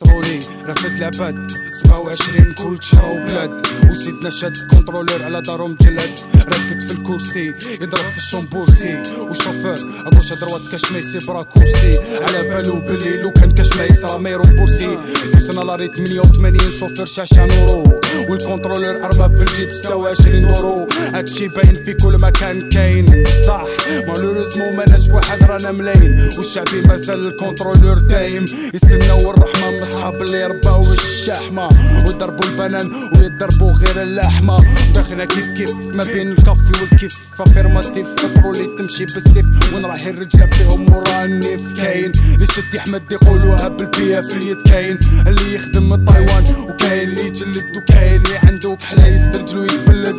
طرولي رفد العباد 27 كل شهر وبلاد وسيدنا شاد كونترولر على دارهم جلد ركد في الكرسي يضرب في الشومبورسي والشوفير ابو شدروات كاش ما يسيب راه كرسي على بالو بلي لو كان كاش ما يسرى ما يرومبورسي دوسنا لاري 88 شوفير شاشة نورو والكونترولر ارباب في الجيب 26 دورو هادشي باين في كل مكان كاين صح مالوريزمون ماناش واحد رانا ملاين والشعبي مازال الكونترولور دايم. يستناو الرحمة من الصحاب اللي رباو الشحمة ويضربوا البنان ويضربوا غير اللحمة. داخلنا كيف كيف ما بين الكافي والكيف affirmatif اللي تمشي بالسيف. وين راح الرجلة فيهم ورا النيف؟ كاين اللي شد يحمد يقولوها بالبيا في اليد. كاين اللي يخدم من تايوان وكاين اللي يجلد وكاين اللي عنده كحلة يسترجل ويتبلد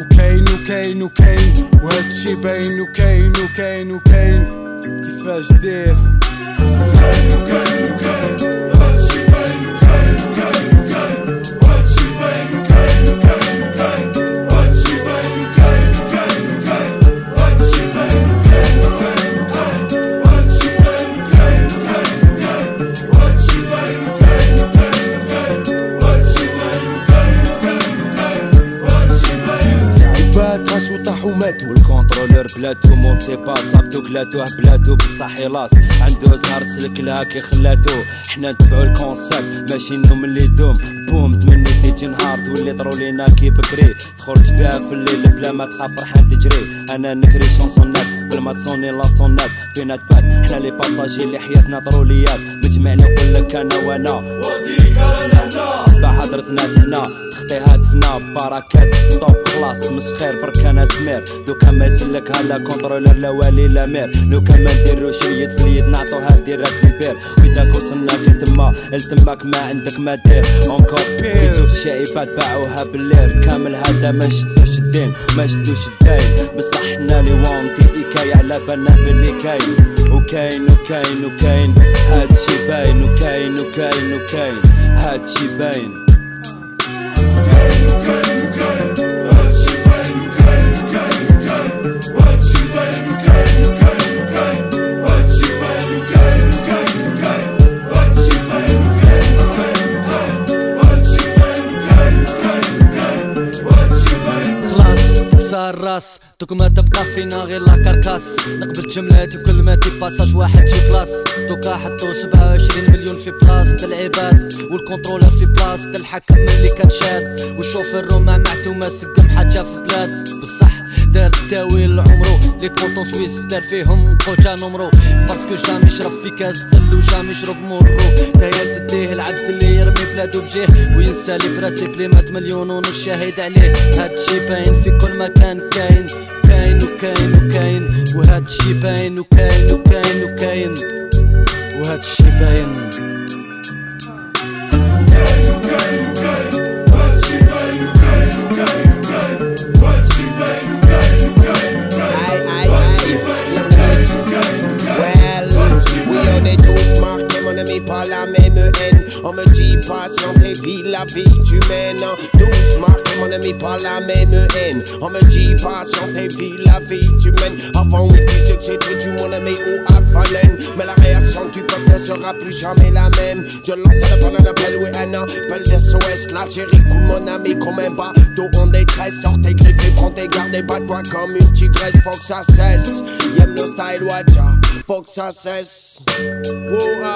وكاين وكاين وكاين وهادشي باين وكاين وكاين وكاين. atrás dele. Tenho carinho. ماتو والكونترولور بلاتو مون سي با صابتو كلاتوه بلاتو بصح يلاص عنده زهر تسلك لها كي خلاتو. حنا نتبعو الكونسيبت ماشي النوم اللي دوم. بوم تمني تيجي نهار تولي ضرو لينا كي بكري. تخرج بها في الليل بلا ما تخاف فرحان تجري. أنا نكري شونسونات بلا ما تصوني لاسونات فينا تبات حنا لي باساجي اللي حياتنا ضروليات مجمعين نقول لك أنا وأنا. بحضرتنا هنا تخطي هاتفنا بركات ستوب خلاص مسخير برك أنا سمير دو كان ما يسلك هلا كونترولر لا والي لا مير. لو كان ما نديرو شريط في اليد نعطوها ديرات البير. وإذا وصلناك لتما لتماك ما عندك ما دير. اونكور بير تشوف الشائبات باعوها بالليل. كامل هذا شدوش الدين شدوش الدين بصح حنا لي وانتي ايكاي على بالنا باللي كاين. وكاين وكاين وكاين. هادشي باين وكاين وكاين وكاين. هادشي باين. خلاص الراس دوك ما تبقى فينا غير لا كاركاس. نقبل جملاتي وكل ما تي باساج واحد شي كلاس. دوكا حطو 27 مليون في بلاص د العباد. والكونترولر في بلاص د الحكم اللي كان شاد. والشوفير روما معتو ما سقم حاجة في البلاد بصح دار التاويل عمرو. لي كونطون سويس دار فيهم خوجا نمرو. باسكو جامي يشرب في كاس دل وجامي يشرب مرو. تايا تديه العبد اللي بلادو بجيه وينسى لي براسي بلي مات مليون ونص شاهد عليه. هادشي باين في كل مكان كاين كاين وكاين وكاين. وهادشي باين وكاين وكاين وكاين. وهادشي باين. On me dit patiente et vis la vie tu mènes. Tous marqués, mon ami, par la même haine. On me dit patiente et vis la vie tu mènes. Avant, on disait que j'étais du mon ami ou Fallen. Mais la réaction du peuple ne sera plus jamais la même. Je lance à la un appel, oui, un appel SOS. L'Algérie coule, mon ami, comme un bateau en détresse. Sors tes griffes et prends tes gardes et bats-toi comme une tigresse. Faut que ça cesse. Y'aime nos style, watcha. Faut que ça cesse. Oh,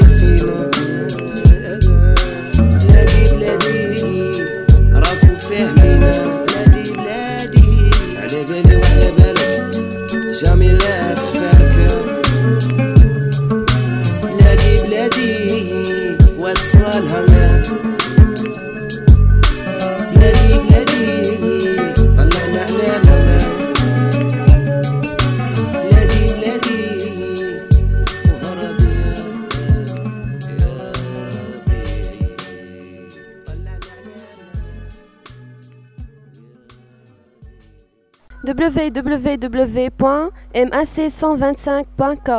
www.mac125.com